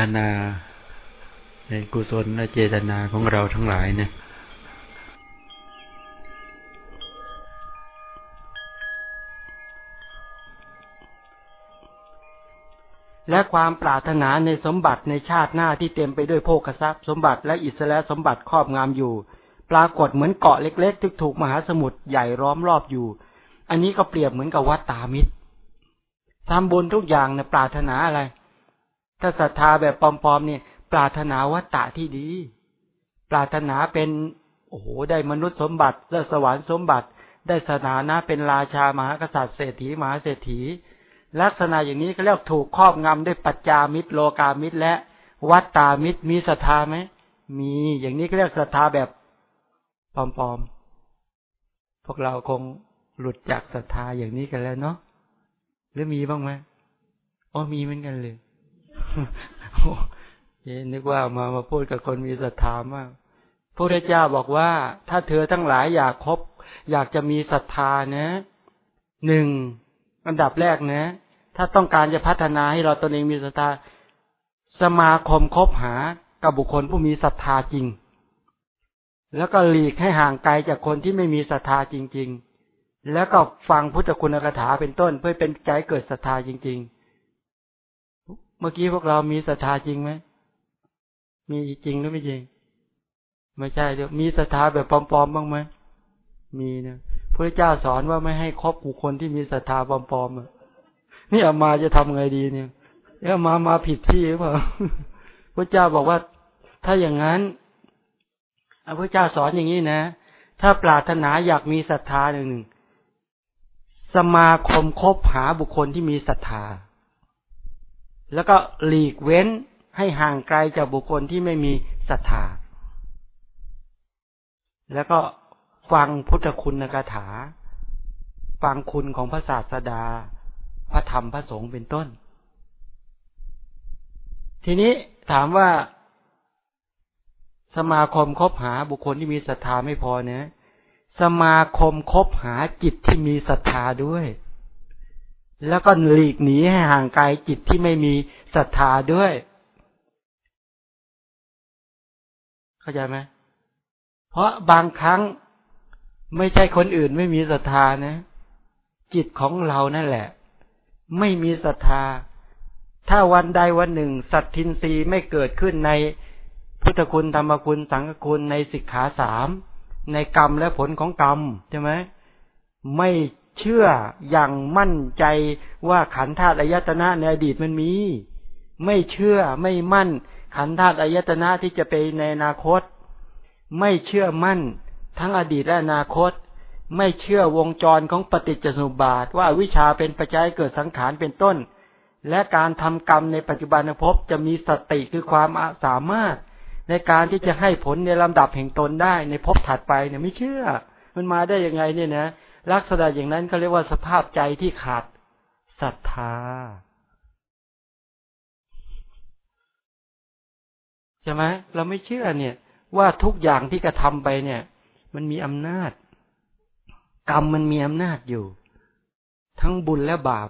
ทนา ในกุศลและเจตนาของเราทั้งหลายเนี่ยและความปรารถนาในสมบัติในชาติหน้าที่เต็มไปด้วยโภคทรัพย์ สมบัติและอิสระสมบัติครอบงามอยู่ ปรากฏเหมือนเกาะเล็กๆที่ถูกมหาสมุทรใหญ่ล้อมรอบอยู่ อันนี้ก็เปรียบเหมือนกับวัดตามิตรทำบุญทุกอย่างเนี่ยปรารถนาอะไร ถ้าศรัทธาแบบปลอมๆเนี่ยปรารถนาวัตตะที่ดี ปรารถนาเป็นโอ้โหได้มนุษย์สมบัติได้สวรรค์สมบัติ ได้สถานะเป็นราชามหากษัตริย์เศรษฐีมหาเศรษฐี ลักษณะอย่างนี้เขาเรียกถูกครอบงำด้วยปัจจามิตรโลกามิตรและวัตตามิตรมีศรัทธาไหมมีอย่างนี้ก็เรียกศรัทธาแบบปลอมๆ พวกเราคงหลุดจากศรัทธาอย่างนี้กันแล้วเนาะหรือมีบ้างไหมอ๋อมีเหมือนกันเลย นึกว่ามามาพูดกับคนมีศรัทธามากพระเจ้าบอกว่า ถ้าเธอทั้งหลายอยากคบ อยากจะมีศรัทธานะหนึ่งอันดับแรกนะ ถ้าต้องการจะพัฒนาให้เราตนเองมีศรัทธาสมาคมคบหากับบุคคลผู้มีศรัทธาจริง แล้วก็หลีกให้ห่างไกลจากคนที่ไม่มีศรัทธาจริง ๆ แล้วก็ฟังพุทธคุณกถาเป็นต้นเพื่อเป็นใจเกิดศรัทธาจริง ๆ เมื่อกี้พวกเรามีศรัทธาจริงไหม มีจริงหรือไม่จริง ไม่ใช่เดี๋ยวมีศรัทธาแบบปลอมๆบ้างไหม มีนะพระเจ้าสอนว่าไม่ให้ครอบบุคคลที่มีศรัทธาปลอมๆอะ นี่อามาจะทำไงดีเนี่ยเอามามาผิดที่หรือเปล่าพระเจ้าบอกว่า ถ้าอย่างนั้นพระเจ้าสอนอย่างนี้นะ ถ้าปรารถนาอยากมีศรัทธาหนึ่งสมาคมคบหาบุคคลที่มีศรัทธา แล้วก็หลีกเว้นให้ห่างไกลจากบุคคลที่ไม่มีศรัทธา แล้วก็ฟังพุทธคุณนกถา ฟังคุณของพระศาสดา พระธรรมพระสงฆ์เป็นต้น ทีนี้ถามว่าสมาคมคบหาบุคคลที่มีศรัทธาไม่พอเนะ สมาคมคบหาจิตที่มีศรัทธาด้วย แล้วก็หลีกหนีให้ห่างไกลจิตที่ไม่มีศรัทธาด้วย เข้าใจไหมเพราะบางครั้งไม่ใช่คนอื่นไม่มีศรัทธานะ จิตของเรานั่นแหละ ไม่มีศรัทธา ถ้าวันใดวันหนึ่ง สัตทินรีไม่เกิดขึ้นในพุทธคุณธรรมคุณสังฆคุณในสิกขาสามในกรรมและผลของกรรมใช่ไหมไม่ เชื่ออย่างมั่นใจว่าขันธาตุอายตนะในอดีตมันมี ไม่เชื่อไม่มั่น ขันธาตุอายตนะที่จะไปในอนาคต ไม่เชื่อมั่น ทั้งอดีตและอนาคต ไม่เชื่อวงจรของปฏิจจสมุปบาท ว่าวิชาเป็นปัจจัยเกิดสังขารเป็นต้น และการทำกรรมในปัจจุบันภพจะมีสติคือความสามารถ ในการที่จะให้ผลในลำดับแห่งตนได้ในภพถัดไปเนี่ยไม่เชื่อ มันมาได้ยังไงเนี่ยนะ ลักษณะอย่างนั้นเขาเรียกว่าสภาพใจที่ขาดศรัทธาใช่ไหมเราไม่เชื่อเนี่ย ว่าทุกอย่างที่กระทาไปเนี่ย มันมีอำนาจ กรรมมันมีอำนาจอยู่ ทั้งบุญและบาป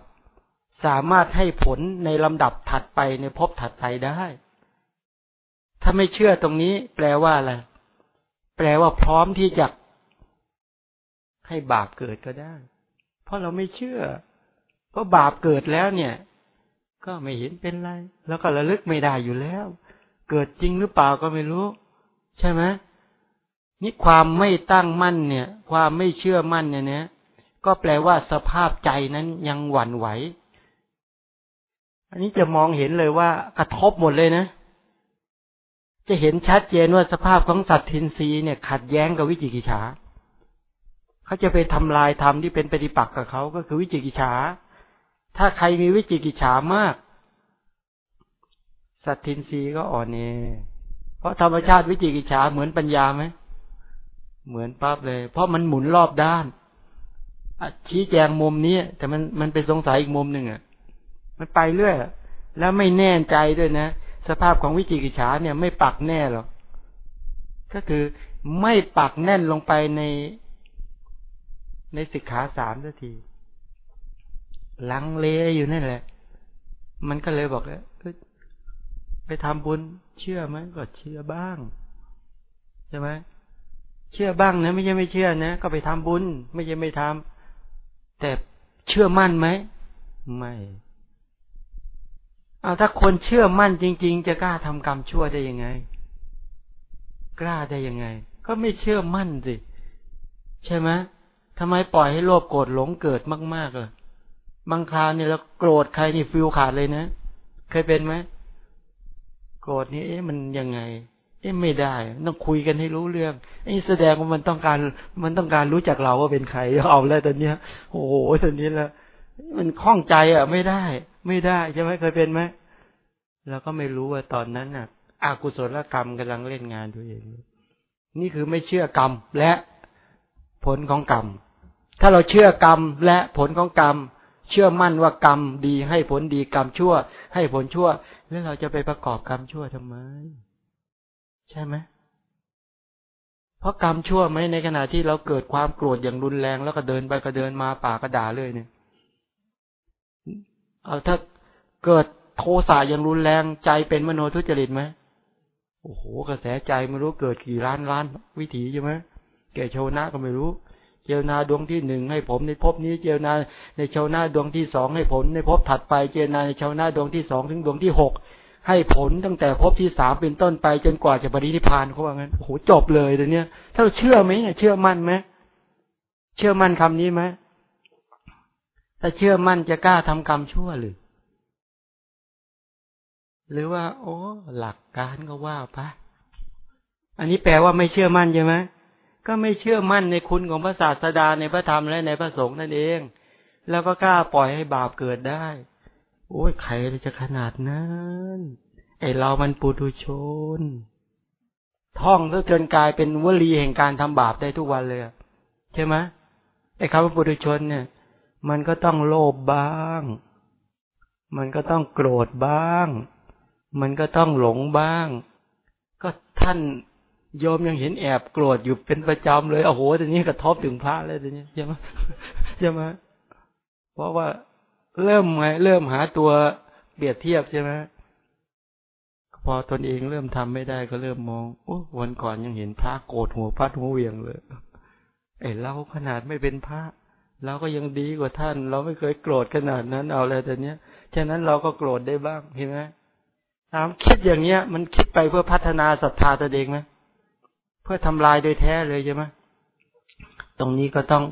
สามารถให้ผลในลำดับถัดไปในภพถัดไปได้ ถ้าไม่เชื่อตรงนี้ แปลว่าอะไรแปลว่าพร้อมที่จะ ให้บาปเกิดก็ได้ เพราะเราไม่เชื่อ เพราะบาปเกิดแล้วเนี่ย ก็ไม่เห็นเป็นไร แล้วก็ระลึกไม่ได้อยู่แล้ว เกิดจริงหรือเปล่าก็ไม่รู้ ใช่ไหมนี่ความไม่ตั้งมั่นเนี่ย ความไม่เชื่อมั่นเนี่ยเนี่ยก็แปลว่าสภาพใจนั้นยังหวั่นไหว อันนี้จะมองเห็นเลยว่ากระทบหมดเลยนะ จะเห็นชัดเจนว่าสภาพของสัตว์ทินรีเนี่ย ขัดแย้งกับวิจิกิจฉา เขาจะไปทำลายธรรมที่เป็นปฏิปักษ์กับเขาก็คือวิจิกิจฉา ถ้าใครมีวิจิกิจฉามาก สัตทินรีก็อ่อนเนเพราะธรรมชาติวิจิกิจฉาเหมือนปัญญาไหมเหมือนปั๊บเลย เพราะมันหมุนรอบด้านชี้แจงมุมนี้ แต่มันมันเป็นสงสัยอีกมุมหนึ่งอะ มันไปเรื่อยแล้วไม่แน่ใจด้วยนะ สภาพของวิจิกิจฉาเนี่ยไม่ปักแน่หรอกก็คือไม่ปักแน่นลงไปใน ในสิกขาสามสักทีลังเลอยู่นั่นแหละ มันก็เลยบอกแล้วไปทำบุญเชื่อไหมก็เชื่อบ้างใช่ไหมเชื่อบ้างนะไม่ใช่ไม่เชื่อนะก็ไปทำบุญ ไม่ใช่ไม่ทำแต่เชื่อมั่นไหมไม่เอาถ้าคนเชื่อมั่นจริง ๆ จะกล้าทำกรรมชั่วได้ยังไง กล้าได้ยังไง ก็ไม่เชื่อมั่นสิใช่ไหม ทำไมปล่อยให้โลภโกรธหลงเกิดมากๆล่ะบางคราวนี่เราโกรธใครนี่ฟิลขาดเลยนะ เคยเป็นไหมโกรธนี่เอ๊ะมันยังไง เอ๊ะไม่ได้ต้องคุยกันให้รู้เรื่องไอ้แสดงว่ามันต้องการ มันต้องการรู้จักเราว่าเป็นใครเอาแล้วตอนเนี้ยโอ้โหตอนนี้ละมันคล่องใจอะ ไม่ได้ ไม่ได้ใช่ไหมเคยเป็นไหมเราก็ไม่รู้ว่าตอนนั้นน่ะอากุศลกรรมกำลังเล่นงานตัวเอง นี่คือไม่เชื่อกรรมและผลของกรรม ถ้าเราเชื่อกรรมและผลของกรรม เชื่อมั่นว่ากรรมดีให้ผลดีกรรมชั่ว ให้ผลชั่ว แล้วเราจะไปประกอบกรรมชั่วทำไม ใช่ไหมเพราะกรรมชั่วไหมในขณะที่เราเกิดความโกรธอย่างรุนแรงแล้วก็เดินไปก็เดินมาป่ากระด่าเลยเนี่ยเอาถ้าเกิดโทสะอย่างรุนแรงใจเป็นมโนทุจริตไหมโอ้โหกระแสใจไม่รู้เกิดกี่ล้านล้านวิถีใช่ไหมแกโชนะก็ไม่รู้ เจวนาดวงที่หนึ่งให้ผมในภพนี้เจวนาในชาวนาดวงที่สองให้ผลในภพถัดไปเจวนาในชาวนาดวงที่สองถึงดวงที่หกให้ผลตั้งแต่ภพที่สามเป็นต้นไปจนกว่าจะปรินิพานเขาว่างั้นโอ้โหจบเลยเดี๋ยวนี้ถ้าเราเชื่อไหมเชื่อมั่นไหมเชื่อมั่นคำนี้ไหมถ้าเชื่อมั่นจะกล้าทำกรรมชั่วหรือ หรือว่า โอ้ หลักการก็ว่าปะอันนี้แปลว่าไม่เชื่อมั่นใช่ไหม ก็ไม่เชื่อมั่นในคุณของพระศาสดาในพระธรรมและในพระสงฆ์นั่นเอง แล้วก็กล้าปล่อยให้บาปเกิดได้ โอ้ยใครจะขนาดนั้น ไอเรามันปุถุชน ท่องแล้วจนกลายเป็นวลีแห่งการทำบาปได้ทุกวันเลยใช่ไหมไอคำว่าปุถุชนเนี่ย มันก็ต้องโลภบ้าง มันก็ต้องโกรธบ้าง มันก็ต้องหลงบ้าง ก็ท่าน โยมยังเห็นแอบโกรธอยู่เป็นประจำเลยโอ้โหทีนี้กระทบถึงพระเลยทีนี้ใช่ไหมใช่ไหมเพราะว่าเริ่มไงเริ่มหาตัวเปรียบเทียบใช่ไหมพอตนเองเริ่มทำไม่ได้ก็เริ่มมองโอ้วันก่อนยังเห็นพระโกรธหัวพัดหัวเวียงเลยไอ้เราขนาดไม่เป็นพระเราก็ยังดีกว่าท่าน เราไม่เคยโกรธขนาดนั้นเอาเลยแต่เนี้ยฉะนั้นเราก็โกรธได้บ้างเห็นไหมถามคิดอย่างเนี้ย มันคิดไปเพื่อพัฒนาศรัทธาตัวเองไหม พื่อทำลายโดยแท้เลยใช่ไหมตรงนี้ก็ต้อง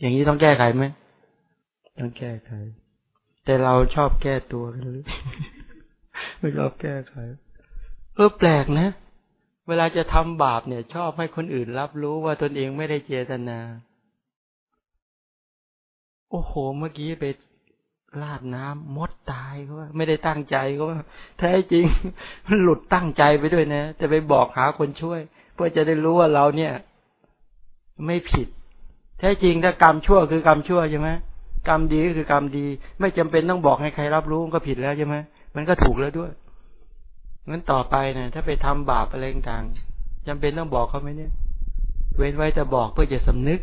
อย่างนี้ต้องแก้ไขไหมต้องแก้ไข แต่เราชอบแก้ตัวกันหรือไม่ชอบแก้ไข เออแปลกนะ เวลาจะทำบาปเนี่ย ชอบให้คนอื่นรับรู้ว่าตนเองไม่ได้เจตนา โอ้โห เมื่อกี้ไปลาดน้ำมดตายก็ว่าไม่ได้ตั้งใจก็ว่าแท้จริง มันหลุดตั้งใจไปด้วยนะจะไปบอกหาคนช่วย พื่อจะได้รู้ว่าเราเนี่ย ไม่ผิด แท้จริงถ้ากรรมชั่วคือกรรมชั่วใช่ไหมกรรมดีก็คือกรรมดี ไม่จำเป็นต้องบอกให้ใครรับรู้ก็ผิดแล้วใช่ไหมมันก็ถูกแล้วด้วยงั้นต่อไปเนะถ้าไปทำบาปอะไรต่างจำเป็นต้องบอกเขาไหมเนี่ย เว้นไว้แต่บอกเพื่อจะสำนึก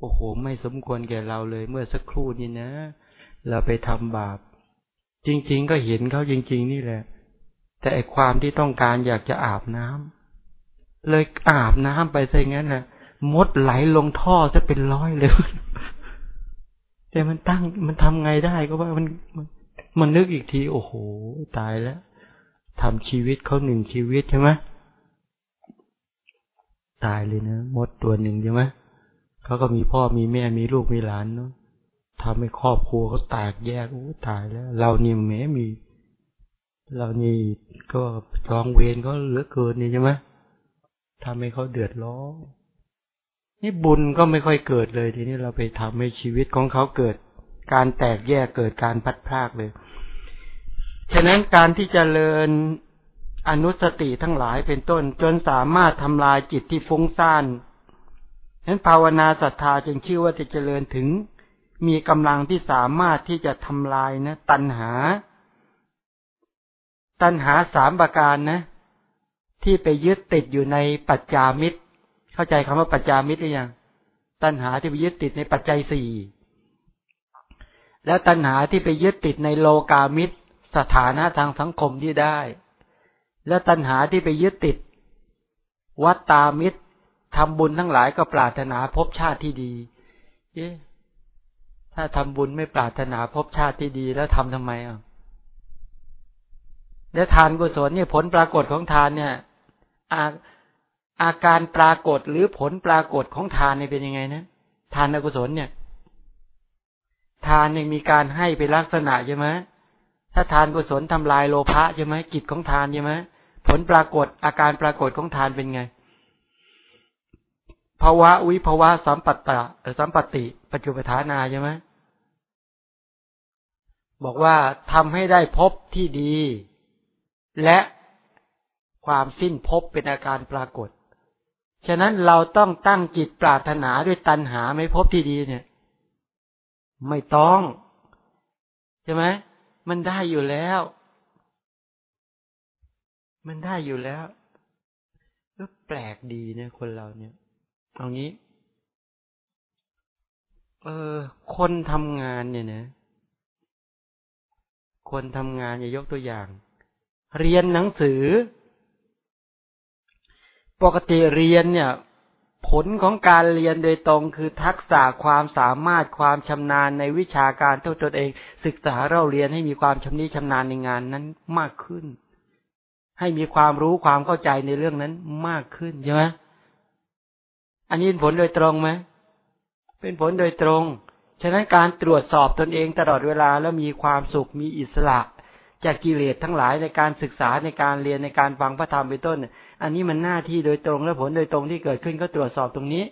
โอ้โห ไม่สมควรแก่เราเลย เมื่อสักครู่นี้นะ เราไปทำบาป จริง ๆ ก็เห็นเขาจริง ๆ นี่แหละ แต่ไอความที่ต้องการอยากจะอาบน้ำ เลยอาบน้ำไปซะงั้นแหละมดไหลลงท่อจะเป็นร้อยเลยแต่มันตั้งมันทำไงได้ก็ว่ามันมันนึกอีกที โอ้โห ตายแล้วทำชีวิตเขาหนึ่งชีวิตใช่ไหมตายเลยนะมดตัวหนึ่งใช่ไหมเขาก็มีพ่อมีแม่มีลูกมีหลานเนาะทำให้ครอบครัวเขาแตกแยกโอ้ตายแล้ว เรานี่แม้มี เรานี่ก็จองเวรก็เหลือเกินนี่ใช่ไหม ทำให้เขาเดือดร้อนนี่บุญก็ไม่ค่อยเกิดเลย ทีนี้เราไปทำให้ชีวิตของเขาเกิด การแตกแยกเกิดการพัดพลากเลย ฉะนั้นการที่จเจริญอนุสติทั้งหลายเป็นต้น จนสามารถทำลายจิตที่ฟุ้งซ่านนั้นภาวนาศรัทธาจึงชื่อว่าจะเจริญถึง มีกำลังที่สามารถที่จะทำลายนะ ตัณหา ตัณหาสามประการนะ ที่ไปยึดติดอยู่ในปัจจามิตร เข้าใจคำว่าปัจจามิตรหรือยังตัณหาที่ไปยึดติดในปัจจัยสี่แล้วตัณหาที่ไปยึดติดในโลกามิตร สถานะทางสังคมที่ได้ แล้วตัณหาที่ไปยึดติด วัตตามิตรทำบุญทั้งหลายก็ปรารถนาพบชาติที่ดีเอ๊ะถ้าทำบุญไม่ปรารถนาพบชาติที่ดีแล้วทำทำไมอะแล้วทานกุศลเนี่ยผลปรากฏของทานเนี่ย อาอาการปรากฏหรือผลปรากฏของทานเนี่ยเป็นยังไงนะทานอกุศลเนี่ย ทานเนี่ยมีการให้เป็นลักษณะใช่ไหมถ้าทานกุศลทำลายโลภะใช่ไหมกิจของทานใช่ไหมผลปรากฏอาการปรากฏของทานเป็นไงภาวะวิภาวะสัมปัตตะสัมปติ ปัจจุปทานาใช่ไหมบอกว่าทำให้ได้พบที่ดี และ ความสิ้นพบเป็นอาการปรากฏ ฉะนั้นเราต้องตั้งจิตปรารถนาด้วยตัณหาไม่พบที่ดีเนี่ย ไม่ต้อง ใช่ไหมมันได้อยู่แล้ว มันได้อยู่แล้วก็แปลกดีเนี่ยคนเราเนี่ยเอางี้ เออ คนทำงานเนี่ยนะคนทำงานอย่ายกตัวอย่าง เรียนหนังสือ ปกติเรียนเนี่ย ผลของการเรียนโดยตรงคือทักษะความสามารถความชำนาญในวิชาการตัวตนเอง ศึกษาเราเรียนให้มีความชำนิชำนาญในงานนั้นมากขึ้น ให้มีความรู้ความเข้าใจในเรื่องนั้นมากขึ้นใช่ไหมอันนี้เป็นผลโดยตรงไหมเป็นผลโดยตรง ฉะนั้นการตรวจสอบตนเองตลอดเวลาแล้วมีความสุขมีอิสระ จากกิเลสทั้งหลายในการศึกษาในการเรียนในการฟังพระธรรมเป็นต้น อันนี้มันหน้าที่โดยตรงและผลโดยตรงที่เกิดขึ้นก็ตรวจสอบตรงนี้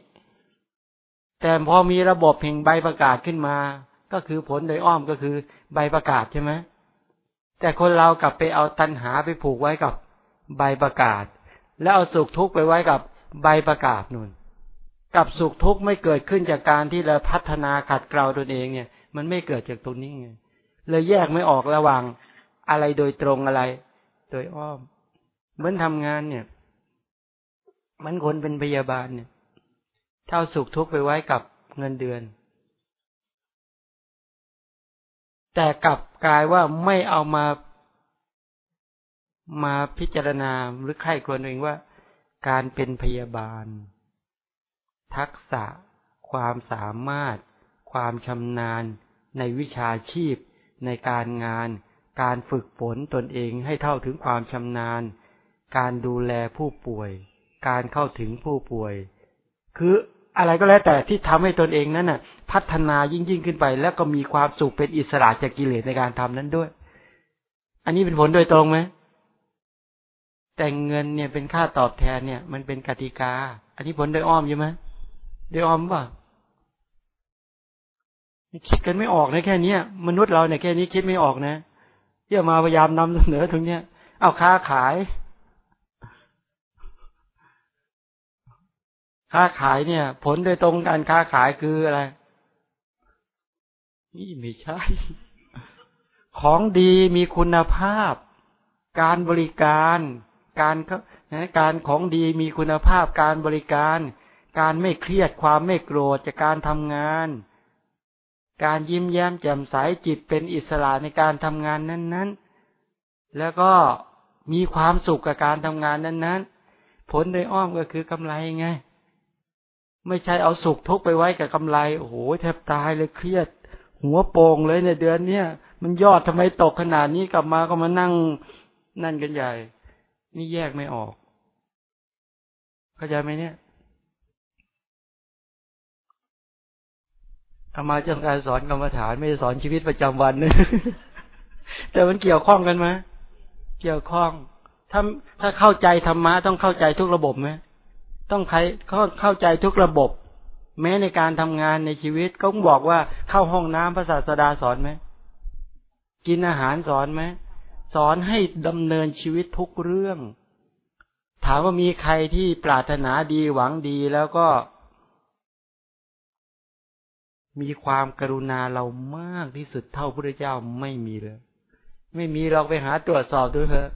แต่พอมีระบบแห่งใบประกาศขึ้นมา ก็คือผลโดยอ้อมก็คือใบประกาศใช่ไหมแต่คนเรากลับไปเอาตัณหาไปผูกไว้กับใบประกาศ แล้วเอาสุขทุกข์ไปไว้กับใบประกาศนู่น กับสุขทุกข์ไม่เกิดขึ้นจากการที่เราพัฒนาขัดเกลาตนเองเนี่ย มันไม่เกิดจากตรงนี้ไงเลยแยกไม่ออกระหว่างอะไรโดยตรงอะไร โดยอ้อม เหมือนทำงานเนี่ย มันคนเป็นพยาบาลเนี่ยเท่าสุขทุกข์ไปไว้กับเงินเดือน แต่กลับกลายว่าไม่เอามามาพิจารณาหรือไข้ควรเองว่า การเป็นพยาบาล ทักษะ ความสามารถ ความชำนาญ ในวิชาชีพ ในการงาน การฝึกฝนตนเองให้เท่าถึงความชำนาญ การดูแลผู้ป่วย การเข้าถึงผู้ป่วย คืออะไรก็แล้วแต่ที่ทำให้ตนเองนั้นน่ะ พัฒนายิ่งยิ่งขึ้นไป แล้วก็มีความสุขเป็นอิสระจากกิเลสในการทำนั้นด้วย อันนี้เป็นผลโดยตรงไหมแต่เงินเนี่ยเป็นค่าตอบแทนเนี่ย มันเป็นกติกา อันนี้ผลโดยอ้อมใช่ไหมเดี๋ยวอมป่ะคิดกันไม่ออกนะแค่นี้มนุษย์เราเนี่ยแค่นี้คิดไม่ออกนะเที่ยมาพยายามนำเสนอตรงเนี้ยเอาค้าขาย ค้าขายเนี่ย ผลโดยตรงการค้าขายคืออะไร นี่ไม่ใช่ ของดีมีคุณภาพ การบริการ การการของดีมีคุณภาพการบริการ การไม่เครียดความไม่โกรธจากการทำงาน การยิ้มแย้มแจ่มใสจิตเป็นอิสระในการทำงานนั้นๆ แล้วก็มีความสุขกับการทำงานนั้นๆ ผลโดยอ้อมก็คือกำไรไง ไม่ใช่เอาสุขทุกไปไว้กับกำไร โอ้โหแทบตายเลยเครียด หัวโป่งเลยในเดือนเนี้ยมันยอดทำไมตกขนาดนี้กลับมาก็มานั่งนั่นกันใหญ่ นี่แยกไม่ออก เข้าใจไหมเนี่ยอามาจงการสอนกรรมฐานไม่ได้สอนชีวิตประจำวันนะแต่มันเกี่ยวข้องกันไหมเกี่ยวข้อง ถ้าถ้าเข้าใจธรรมะต้องเข้าใจทุกระบบไหม ต้องใครเข้าเข้าใจทุกระบบ แม้ในการทำงานในชีวิตก็บอกว่าเข้าห้องน้ำพระศาสดาสอนไหมกินอาหารสอนไหมสอนให้ดำเนินชีวิตทุกเรื่อง ถามว่ามีใครที่ปรารถนาดีหวังดีแล้วก็ มีความกรุณาเรามากที่สุดเท่าพระเจ้าไม่มีเลย ไม่มีเราไปหาตรวจสอบดูเถอะ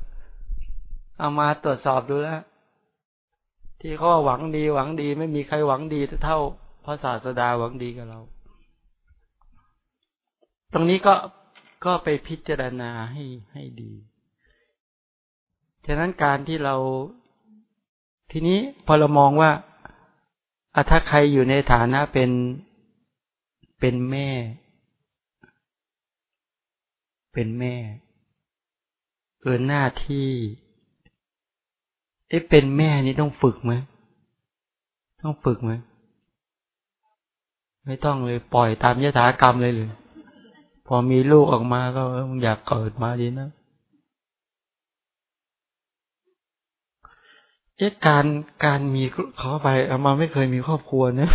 เอามาตรวจสอบดูแล้ว ที่เขาหวังดีหวังดี ไม่มีใครหวังดีเท่าพระศาสดาหวังดีกับเรา ตรงนี้ก็ก็ไปพิจารณาให้ให้ดี ฉะนั้นการที่เราทีนี้พอเรามองว่าถ้าใครอยู่ในฐานะเป็นเป็นแม่ เป็นแม่เออหน้าที่ เอ๊ะเป็นแม่นี่ต้องฝึกไหมต้องฝึกไหมไม่ต้องเลยปล่อยตามยถากรรมเลยเลยพอมีลูกออกมาก็มึงอยากเกิดมาดีนะเอ๊ะการการมีเขาไปเอามาไม่เคยมีครอบครัวนะ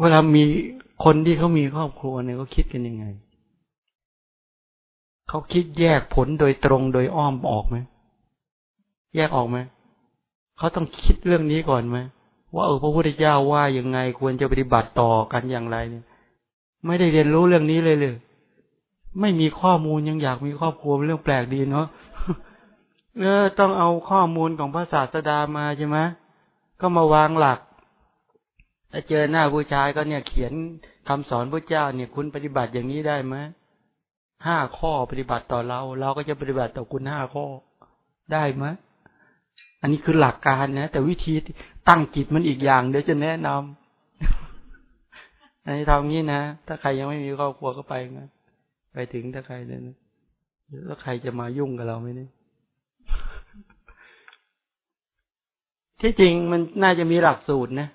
เวลามีคนที่เขามีครอบครัวเนี่ยเขาคิดกันยังไง เขาคิดแยกผลโดยตรงโดยอ้อมออกไหมแยกออกไหมเขาต้องคิดเรื่องนี้ก่อนไหมว่าเออพระพุทธเจ้าว่ายังไงควรจะปฏิบัติต่อกันอย่างไรเนี่ย ไม่ได้เรียนรู้เรื่องนี้เลยเลย ไม่มีข้อมูลยังอยากมีครอบครัวเรื่องแปลกดีเนาะเออต้องเอาข้อมูลของพระศาสดามาใช่ไหมก็มาวางหลักถ้าเจอหน้าผู้ชายก็เนี่ยเขียนคำสอนพระเจ้าเนี่ยคุณปฏิบัติอย่างนี้ได้ไหม ห้าข้อปฏิบัติต่อเรา เราก็จะปฏิบัติต่อคุณห้าข้อได้ไหมอันนี้คือหลักการนะ แต่วิธีตั้งจิตมันอีกอย่างเดี๋ยวจะแนะนำอันนี้ทำงี้นะ ถ้าใครยังไม่มีครอบครัวก็ไปนะไปถึงถ้าใครเนี่ยแล้วใครจะมายุ่งกับเราไหมเนี่ยที่จริงมันน่าจะมีหลักสูตรนะ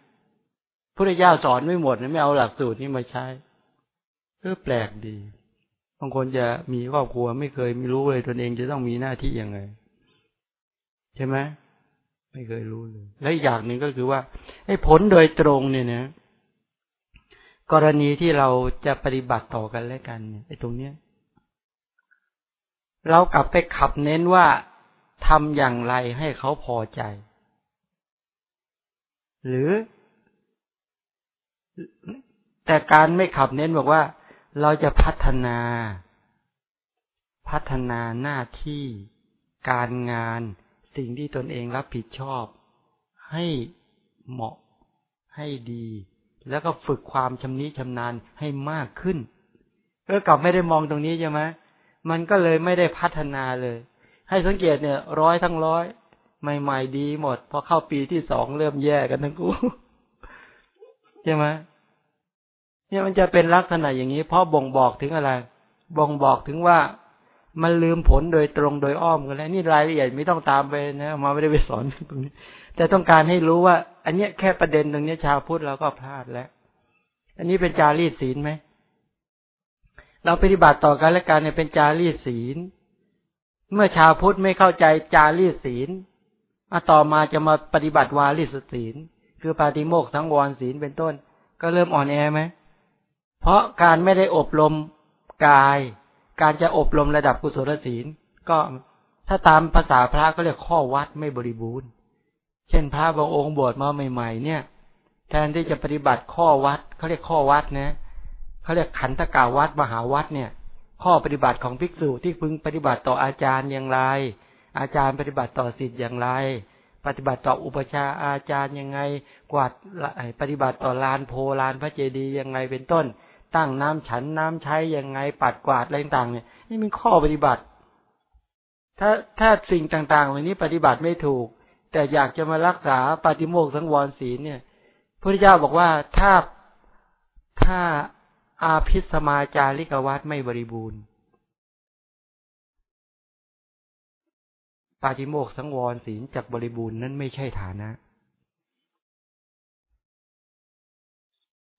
พุทธเจ้าสอนไม่หมดนะไม่เอาหลักสูตรนี้มาใช้ก็แปลกดี บางคนจะมีครอบครัวไม่เคยม่รู้เลยตนเองจะต้องมีหน้าที่ยังไง ใช่ไหมไม่เคยรู้เลย และอีกอย่างหนึ่งก็คือว่าไอ้ผลโดยตรงเนี่ยนะกรณีที่เราจะปฏิบัติต่อกันและกันเนี่ยไอ้ตรงเนี้ย เรากลับไปขับเน้นว่าทำอย่างไรให้เขาพอใจ หรือ แต่การไม่ขับเน้นบอกว่า เราจะพัฒนา พัฒนาหน้าที่ การงานสิ่งที่ตนเองรับผิดชอบ ให้เหมาะให้ดี แล้วก็ฝึกความชำนิชำนาญให้มากขึ้นเออกลับไม่ได้มองตรงนี้ใช่ไหมมันก็เลยไม่ได้พัฒนาเลย ให้สังเกตเนี่ยร้อยทั้งร้อยใหม่ ๆ ดีหมด พอเข้าปีที่สองเริ่มแย่กันทั้งคู่ใช่ไหม เนี่ยมันจะเป็นลักษณะอย่างนี้ เพราะบ่งบอกถึงอะไร บ่งบอกถึงว่ามันลืมผลโดยตรงโดยอ้อมกันแล้ว นี่รายละเอียดไม่ต้องตามไปนะมาไม่ได้ไปสอนตรงนี้ แต่ต้องการให้รู้ว่า อันนี้แค่ประเด็นตรงนี้ชาวพุทธเราก็พลาดแล้ว อันนี้เป็นจารีตศีลไหมเราปฏิบัติต่อกันและกันเนี่ยเป็นจารีตศีล เมื่อชาวพุทธไม่เข้าใจจารีตศีลมาต่อมาจะมาปฏิบัติวารีศีล คือปาติโมกสังวรศีลเป็นต้น ก็เริ่มอ่อนแอไหม เพราะการไม่ได้อบรมกาย การจะอบรมระดับกุศลศีล ก็ถ้าตามภาษาพระก็เรียกข้อวัดไม่บริบูรณ์ เช่นพระบางองค์บวชมาใหม่ ๆ เนี่ย แทนที่จะปฏิบัติข้อวัดเขาเรียกข้อวัดนะเขาเรียกขันธกาวัดมหาวัดเนี่ย ข้อปฏิบัติของภิกษุที่พึงปฏิบัติต่ออาจารย์อย่างไร อาจารย์ปฏิบัติต่อสิทธิ์อย่างไร ปฏิบัติต่ออุปชาอาจารย์ยังไง กวาดปฏิบัติต่อลานโพลานพระเจดีย์ยังไงเป็นต้น ตั้งน้ำฉันน้ำใช้ยังไง ปัดกวาดอะไรต่างเนี่ย นี่เป็นข้อปฏิบัติ ถ้าถ้าสิ่งต่างๆเหล่านี้ปฏิบัติไม่ถูก แต่อยากจะมารักษาปฏิโมกสังวรศีลเนี่ยพระเจ้าบอกว่าถ้าถ้าอาพิสมาจาริกวัตไม่บริบูรณ์ ปาฏิโมกสังวรศีลจากบริบูรณ์นั้นไม่ใช่ฐานะ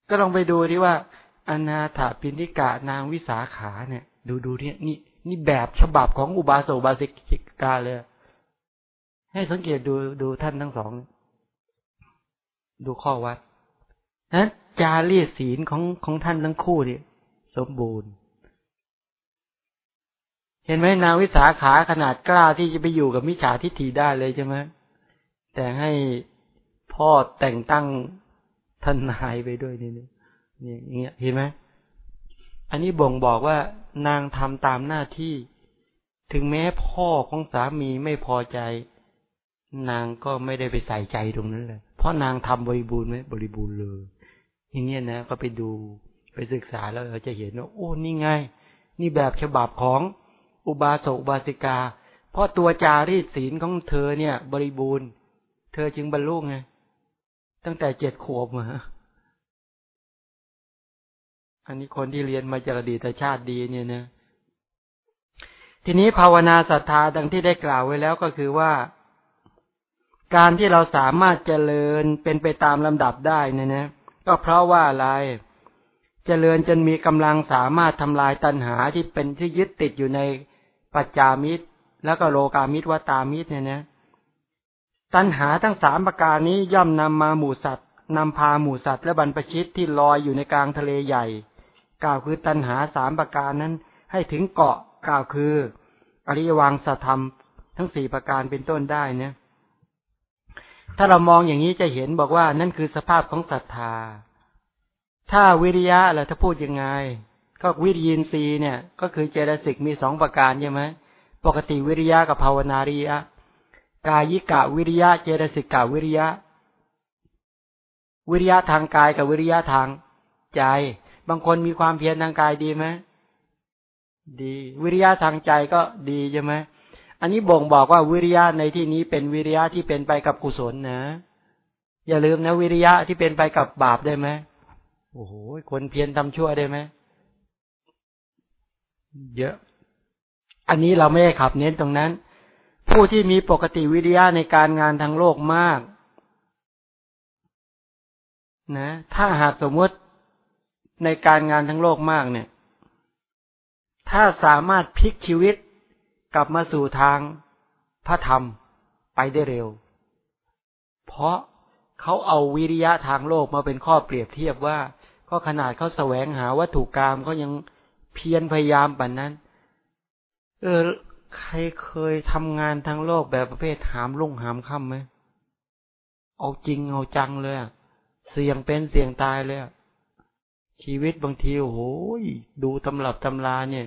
ก็ลองไปดูดิว่า อนาถาปินิกะนางวิสาขาเนี่ย ดูดูเนี่ยนี่นี่แบบฉบับของอุบาสกบาสิกาเลย ให้สังเกตดูดูท่านทั้งสอง ดูข้อวัดนะจารีศีลของของท่านทั้งคู่เนี่ยสมบูรณ์ เห็นไหมนางวิสาขาขนาดกล้าที่จะไปอยู่กับมิจฉาทิฏฐิได้เลยใช่ไหมแต่ให้พ่อแต่งตั้งทนายไปด้วยนี่ นี่อย่างเงี้ยเห็นไหมอันนี้บ่งบอกว่านางทำตามหน้าที่ ถึงแม้พ่อของสามีไม่พอใจ นางก็ไม่ได้ไปใส่ใจตรงนั้นเลย เพราะนางทำบริบูรณ์ไหมบริบูรณ์เลย อย่างเงี้ยนะ ก็ไปดูไปศึกษาแล้วเราจะเห็นว่าโอ้นี่ไง นี่แบบฉบับของอุบาสกอุบาสิกา เพราะตัวจารีตศีลของเธอเนี่ย บริบูรณ์ เธอจึงบรรลุไงตั้งแต่เจ็ดขวบมา อันนี้คนที่เรียนมาจากอดีตชาติดีเนี่ยนะทีนี้ภาวนาศรัทธาดังที่ได้กล่าวไว้แล้วก็คือว่า การที่เราสามารถเจริญเป็นไปตามลำดับได้เนี่ยนะ ก็เพราะว่าอะไร เจริญจนมีกำลังสามารถทำลายตัณหาที่เป็นที่ยึดติดอยู่ในปัจจามิตร แล้วก็โลกามิตรวตามิตรเนี่ยนะ ตัณหาทั้งสามประการนี้ย่อมนำมาหมู่สัตว์นำพาหมู่สัตว์และบรรพชิตที่ลอยอยู่ในกลางทะเลใหญ่ กล่าวคือตัณหาสามประการนั้น ให้ถึงเกาะกล่าวคือ อริยวังสัธรรม ทั้งสี่ประการเป็นต้นได้เนี่ยถ้าเรามองอย่างนี้จะเห็นบอกว่านั่นคือสภาพของศรัทธา ถ้าวิริยะล่ะถ้าพูดยังไง ก็วิริยินทรีย์เนี่ย ก็คือเจตสิกมีสองประการใช่ไหมปกติวิริยะกับภาวนาริยะ กายิกะวิริยะ เจตสิกะวิริยะ วิริยะทางกายกับวิริยะทางใจ บางคนมีความเพียรทางกายดีไหมดี วิริยะทางใจก็ดีใช่ไหมอันนี้บ่งบอกว่าวิริยะในที่นี้เป็นวิริยะที่เป็นไปกับกุศลนะ อย่าลืมนะ วิริยะที่เป็นไปกับบาปได้ไหมโอ้โหคนเพียรทำชั่วได้ไหมเยอะ อันนี้เราไม่ได้ขับเน้นตรงนั้น ผู้ที่มีปกติวิริยะในการงานทางโลกมาก นะ ถ้าหากสมมติ ในการงานทั้งโลกมากเนี่ย ถ้าสามารถพลิกชีวิตกลับมาสู่ทางพระธรรมไปได้เร็ว เพราะเขาเอาวิริยะทางโลกมาเป็นข้อเปรียบเทียบว่า ก็ขนาดเขาแสวงหาวัตถุกรรมเขายังเพียรพยายามแบบนั้น เออ ใครเคยทำงานทางโลกแบบประเภทหามลุ่งหามค่ำไหมเอาจริงเอาจังเลยเสี่ยงเป็นเสี่ยงตายเลย ชีวิตบางทีโอ้โหดูตำรับตำราเนี่ย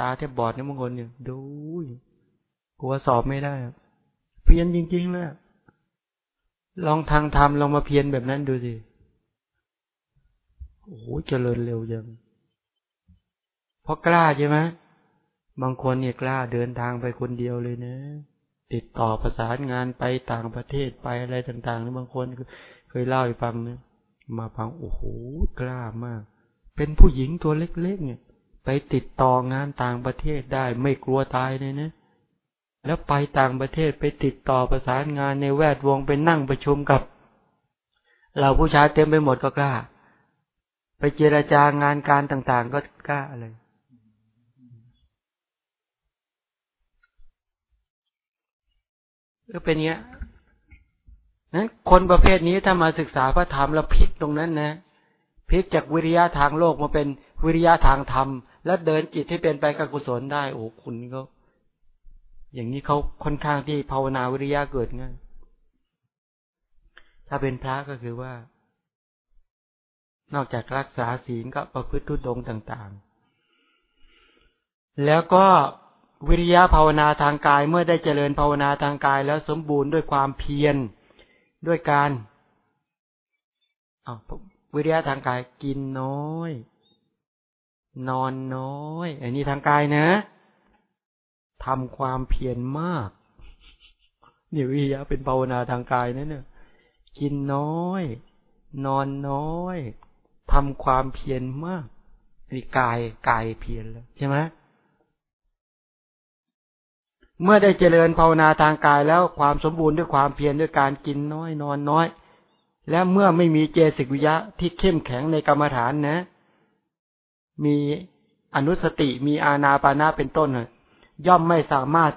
ตาแทบบอดเนี่ยบางคนเนี่ยดูกลัวสอบไม่ได้เพียนจริงๆเลยลองทางทำลองมาเพียนแบบนั้นดูสิโอ้โหเจริญเร็วยังเพราะกล้าใช่ไหมบางคนเนี่ยกล้าเดินทางไปคนเดียวเลยนะ ติดต่อประสานงานไปต่างประเทศไปอะไรต่างๆนี่บางคนเคยเล่าให้ฟังเนี่ย มาฟังโอ้โหกล้ามาก เป็นผู้หญิงตัวเล็กๆเนี่ย ไปติดต่องานต่างประเทศได้ไม่กลัวตายเลยนะ แล้วไปต่างประเทศไปติดต่อประสานงานในแวดวงไปนั่งประชุมกับเราผู้ชายเต็มไปหมดก็กล้า ไปเจราจางานการต่างๆ ก็กล้าอะไรก็เป็นเงี้ย นั้นคนประเภทนี้ถ้ามาศึกษาพระธรรมแล้วพลิกตรงนั้นนะพลิกจากวิริยะทางโลกมาเป็นวิริยะทางธรรม แล้วเดินจิตให้เป็นไปกับกุศลได้โอ้คุณก็อย่างนี้เขาค่อนข้างที่ภาวนาวิริยะเกิดง่ายถ้าเป็นพระก็คือว่า นอกจากรักษาศีลก็ประพฤติทุดงต่างๆ แล้วก็วิริยะภาวนาทางกายเมื่อได้เจริญภาวนาทางกายแล้วสมบูรณ์ด้วยความเพียร ด้วยการเอาวิริยะทางกายกินน้อย นอนน้อย อันนี้ทางกายนะทำความเพียรมากเนี่ยวิริยะเป็นภาวนาทางกายนะเนี่ยกินน้อย นอนน้อยทำความเพียรมากนี่กายกายเพียรแล้วใช่ไหม เมื่อได้เจริญภาวนาทางกายแล้วความสมบูรณ์ด้วยความเพียรด้วยการกินน้อยนอนน้อย และเมื่อไม่มีเจสิกวิยะที่เข้มแข็งในกรรมฐานนะ มีอนุสติมีอาณาปานาเป็นต้นย่อมไม่สามารถ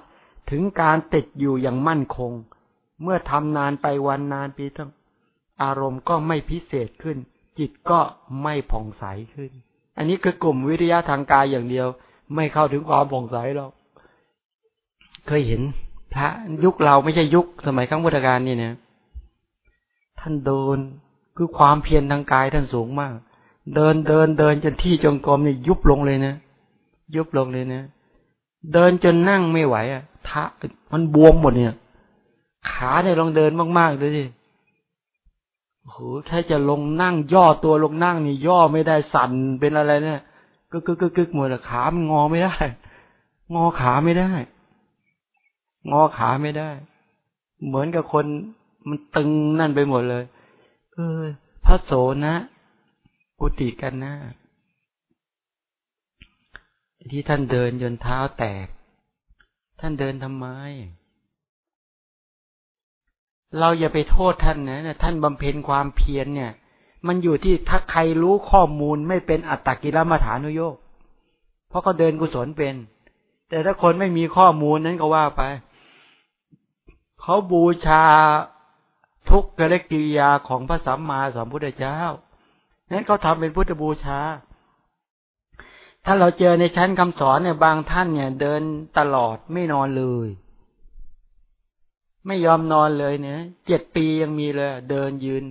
ถึงการติดอยู่อย่างมั่นคง เมื่อทำนานไปวันนานปีทั้งอารมณ์ก็ไม่พิเศษขึ้น จิตก็ไม่ผ่องใสขึ้น อันนี้คือกลุ่มวิริยะทางกายอย่างเดียว ไม่เข้าถึงความผ่องใสหรอก เคยเห็น พระยุคเราไม่ใช่ยุคสมัยครั้งพุทธกาลนี่เนะท่านเดินคือความเพียรทางกายท่านสูงมาก เดินเดินเดินจนที่จงกรมเนี่ยยุบลงเลยนะยุบลงเลยนะเดินจนนั่งไม่ไหวอะทะมันบวมหมดเนี่ย ขาเนี่ยลองเดินมากๆดูสิโอ้โหแค่จะลงนั่งย่อตัวลงนั่งนี่ย่อไม่ได้สั่นเป็นอะไรเนี่ยกึกกึกกึกกึกหมดขามันงอไม่ได้ งอขาไม่ได้ งอขาไม่ได้ เหมือนกับคนมันตึงนั่นไปหมดเลย เออ พระโสนะกุติกันนะที่ท่านเดินจนเท้าแตก ท่านเดินทำไม เราอย่าไปโทษท่านนะท่านบำเพ็ญความเพียรเนี่ย มันอยู่ที่ถ้าใครรู้ข้อมูลไม่เป็นอัตตกิลมัฐานุโยกเพราะเขาเดินกุศลเป็น แต่ถ้าคนไม่มีข้อมูลนั้นก็ว่าไป เขาบูชาทุกกิริยาของพระสัมมาสัมพุทธเจ้านั้นเขาทำเป็นพุทธบูชา ถ้าเราเจอในชั้นคำสอนเนี่ยบางท่านเนี่ย เดินตลอดไม่นอนเลย ไม่ยอมนอนเลยเนี่ยเจ็ดปียังมีเลย เดินยืน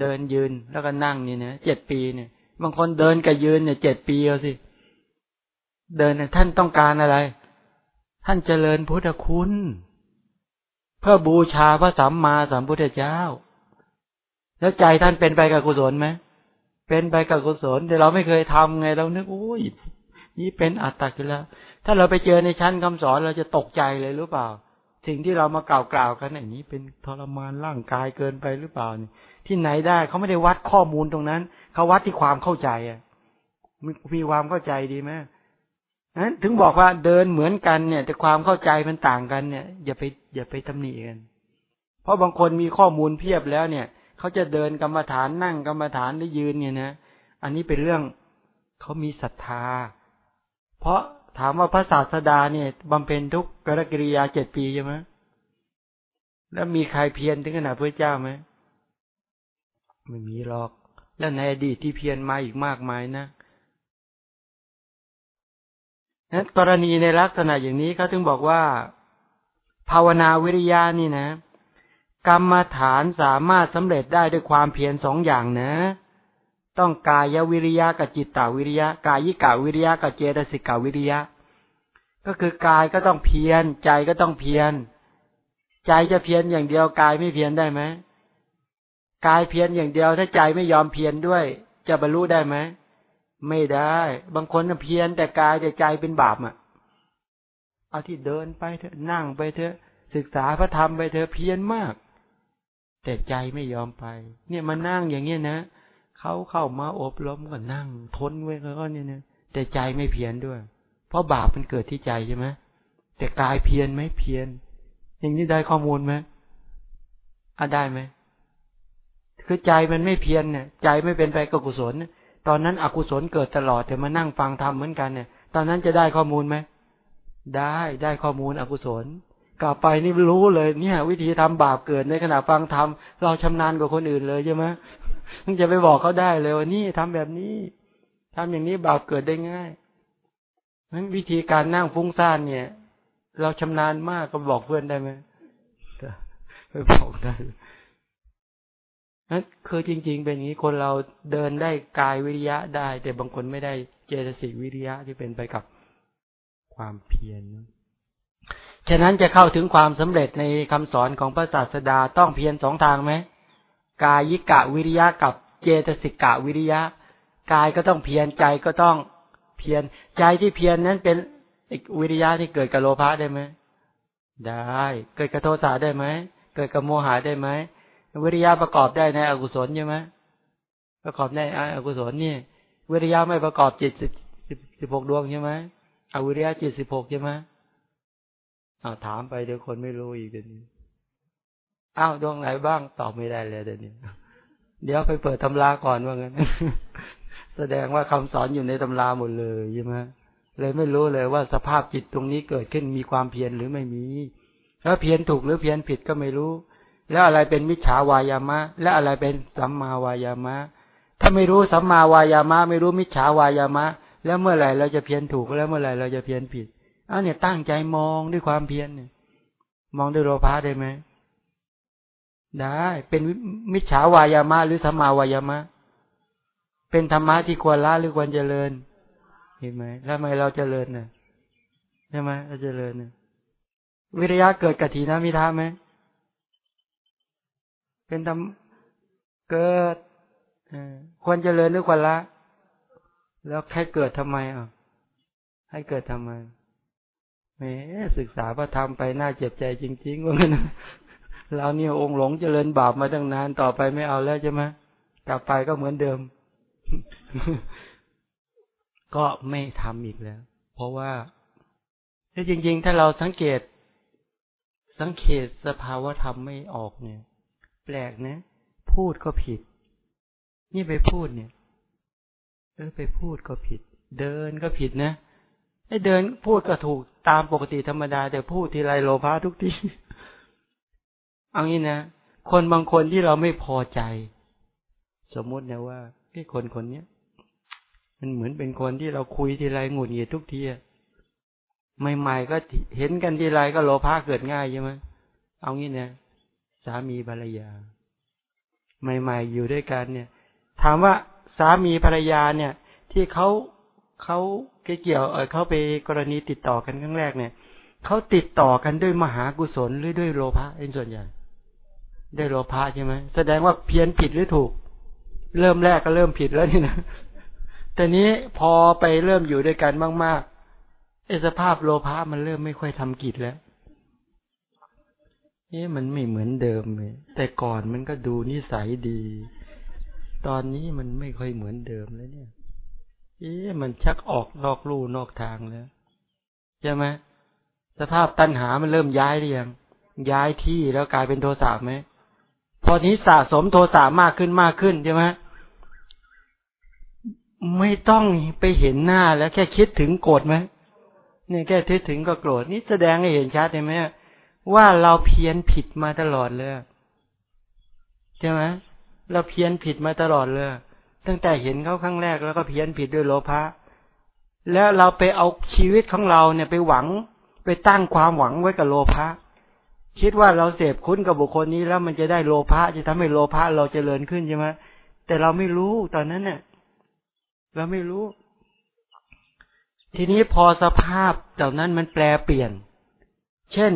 เดินยืนแล้วก็นั่งนี่เนี่ยเจ็ดปีเนี่ย บางคนเดินกับยืนเนี่ยเจ็ดปีเอาสิเดินเนี่ยท่านต้องการอะไร ท่านเจริญพุทธคุณ เพื่อบูชาพระสัมมาสัมพุทธเจ้า แล้วใจท่านเป็นไปกับกุศลไหมเป็นไปกับกุศลแต่เราไม่เคยทำไงเรานึกโอ้ยนี่เป็นอัตตกิแล้ว ถ้าเราไปเจอในชั้นคำสอนเราจะตกใจเลยหรือเปล่า สิ่งที่เรามากล่าวกล่าวกันอย่างนี้เป็นทรมานร่างกายเกินไปหรือเปล่านี่ที่ไหนได้เขาไม่ได้วัดข้อมูลตรงนั้นเขาวัดที่ความเข้าใจอะมีมีความเข้าใจดีไหมนั้นถึงบอกว่าเดินเหมือนกันเนี่ย แต่ความเข้าใจมันต่างกันเนี่ย อย่าไป อย่าไปตำหนิกัน เพราะบางคนมีข้อมูลเพียบแล้วเนี่ยเขาจะเดินกรรมฐานนั่งกรรมฐานหรือยืนเนี่ยนะ อันนี้เป็นเรื่องเขามีศรัทธา เพราะถามว่าพระศาสดาเนี่ยบำเพ็ญทุกกรกิริยาเจ็ดปีใช่ไหมแล้วมีใครเพียรถึงขนาดพระเจ้าไหมไม่มีหรอก แล้วในอดีตที่เพียรมาอีกมากมายนะนั้นกรณีในลักษณะอย่างนี้เขาถึงบอกว่า ภาวนาวิริยานี่นะ กรรมฐานสามารถสำเร็จได้ด้วยความเพียรสองอย่างนะ ต้องกายวิริยะกับจิตตวิริยะ กายิกาวิริยะกับเจตสิกาวิริยะ ก็คือกายก็ต้องเพียรใจก็ต้องเพียรใจจะเพียรอย่างเดียวกายไม่เพียรได้ไหมกายเพียรอย่างเดียวถ้าใจไม่ยอมเพียรด้วย จะบรรลุได้ไหมไม่ได้ บางคนเพียรแต่กายแต่ใจเป็นบาปอะ เอาที่เดินไปเถอะนั่งไปเถอะ ศึกษาพระธรรมไปเถอะเพียรมาก แต่ใจไม่ยอมไป เนี่ยมานั่งอย่างเงี้ยนะเขาเข้ามาอบรมก็นั่ง ทนไว้ก็เนี่ยนะแต่ใจไม่เพียรด้วย เพราะบาปมันเกิดที่ใจใช่ไหมแต่กายเพียรไหมเพียรอย่างนี้ได้ข้อมูลไหมอะได้ไหมคือใจมันไม่เพียรเนี่ย ใจไม่เป็นไปกับกุศล ตอนนั้นอกุศลเกิดตลอดแต่มานั่งฟังธรรมเหมือนกันเนี่ย ตอนนั้นจะได้ข้อมูลไหม ได้ได้ข้อมูลอกุศล กลับไปนี่รู้เลย เนี่ย วิธีทำบาปเกิดในขณะฟังธรรมเราชำนาญกว่าคนอื่นเลยใช่ไหมมึงจะไปบอกเขาได้เลยว่านี่ทำแบบนี้ทำอย่างนี้บาปเกิดได้ง่ายนั้นวิธีการนั่งฟุ้งซ่านเนี่ย เราชำนาญมากก็บอกเพื่อนได้ไหมไปบอกได้นั้นคือจริง ๆ เป็นอย่างนี้คนเราเดินได้กายวิริยะได้ แต่บางคนไม่ได้เจตสิกวิริยะที่เป็นไปกับ ความเพียรฉะนั้นจะเข้าถึงความสำเร็จในคำสอนของพระศาสดาต้องเพียรสองทางไหมกายิกะวิริยะกับเจตสิกะวิริยะ กายก็ต้องเพียรใจก็ต้องเพียรใจที่เพียรนนั้นเป็นวิริยะที่เกิดกับโลภะได้ไหมได้ เกิดกับโทสะได้ไหมเกิดกับโมหะได้ไหมวิริยะประกอบได้ในอกุศลใช่ไหมประกอบในอกุศลนี่วิริยะไม่ประกอบจิตสิบสิบหกดวงใช่ไหม อวิริยะจิตสิบหกใช่ไหมอาถามไปเดี๋ยวคนไม่รู้อีกเดี๋ยวนี้อ้าวดวงไหนบ้างตอบไม่ได้เลยเดี๋ยวนี้ เดี๋ยวไปเปิดตำราก่อนว่างั้น แสดงว่าคำสอนอยู่ในตำราหมดเลยใช่ไหมเลยไม่รู้เลยว่าสภาพจิตตรงนี้เกิดขึ้นมีความเพียรหรือไม่มีแล้วเพียรถูกหรือเพียรผิดก็ไม่รู้ แล้วอะไรเป็นมิจฉาวายามะ และอะไรเป็นสัมมาวายามะ ถ้าไม่รู้สัมมาวายามะ ไม่รู้มิจฉาวายามะ แล้วเมื่อไหร่เราจะเพียรถูกแล้วเมื่อไหร่เราจะเพียรผิดอันเนี่ยตั้งใจมองด้วยความเพียรเนี่ยมองด้วยโลภะได้ไหมได้ เป็นมิจฉาวายามะหรือสัมมาวายามะ เป็นธรรมะที่ควรละหรือควรเจริญ เห็นไหมแล้วทำไมเราเจริญเนี่ยใช่ไหมเราเจริญเนี่ยวิริยะเกิดกับทีนะมิท้าไหมเป็นธรรมเกิดควรเจริญหรือควรละ แล้วแค่เกิดทำไมอะให้เกิดทำไมแหมศึกษาพระธรรมไปน่าเจ็บใจจริงๆว่างั้นเราเนี่ยองค์หลงเจริญบาปมาตั้งนานต่อไปไม่เอาแล้วใช่ไหมกลับไปก็เหมือนเดิม ก็ไม่ทำอีกแล้ว เพราะว่าถ้าจริง ๆ ถ้าเราสังเกต สังเกตสภาวะธรรมไม่ออกเนี่ย แปลกนะ พูดก็ผิด นี่ไปพูดเนี่ย เออไปพูดก็ผิด เดินก็ผิดนะไอ้เดินพูดก็ถูกตามปกติธรรมดา แต่พูดทีไรโลภะทุกทีเอางี้นะคนบางคนที่เราไม่พอใจ สมมตินะว่าไอ้คนคนเนี้ยมันเหมือนเป็นคนที่เราคุยทีไรหงุดหงิดทุกทีใหม่ๆก็เห็นกันทีไรก็โลภะเกิดง่ายใช่ไหมเอางี้นะสามีภรรยา ใหม่ๆอยู่ด้วยกันเนี่ย ถามว่า สามีภรรยาเนี่ย ที่เขาเขาเกี่ยวเออเขาไปกรณีติดต่อกันครั้งแรกเนี่ยเขาติดต่อกันด้วยมหากุศลหรือด้วยโลภะเป็นส่วนใหญ่ได้โลภะใช่ไหมแสดงว่าเพี้ยนผิดหรือถูก เริ่มแรกก็เริ่มผิดแล้วนี่นะแต่นี้พอไปเริ่มอยู่ด้วยกันมากๆไอ้สภาพโลภะมันเริ่มไม่ค่อยทำกิจแล้วเอ๊ะมันไม่เหมือนเดิมเลยแต่ก่อนมันก็ดูนิสัยดี ตอนนี้มันไม่ค่อยเหมือนเดิมแล้วเนี่ย เอ๊ะมันชักออกนอกลู่นอกทางแล้วใช่ไหมสภาพตัณหามันเริ่มย้ายหรือยัง ย้ายที่แล้วกลายเป็นโทสะไหมพอนี้สะสมโทสะมากขึ้นมากขึ้นใช่ไหมไม่ต้องไปเห็นหน้าแล้วแค่คิดถึงโกรธไหมเนี่ยแค่คิดถึงก็โกรธนี่แสดงให้เห็นชัดใช่ไหมว่าเราเพี้ยนผิดมาตลอดเลยใช่ไหม เราเพี้ยนผิดมาตลอดเลย ตั้งแต่เห็นเขาครั้งแรกแล้วก็เพี้ยนผิดด้วยโลภะแล้วเราไปเอาชีวิตของเราเนี่ยไปหวัง ไปตั้งความหวังไว้กับโลภะคิดว่าเราเสพคุ้นกับบุคคลนี้แล้วมันจะได้โลภะจะทำให้โลภะเราจเจริญขึ้นใช่ไหมแต่เราไม่รู้ตอนนั้นเนี่ยเราไม่รู้ ทีนี้พอสภาพเหล่านั้นมันแปลเปลี่ยน เช่น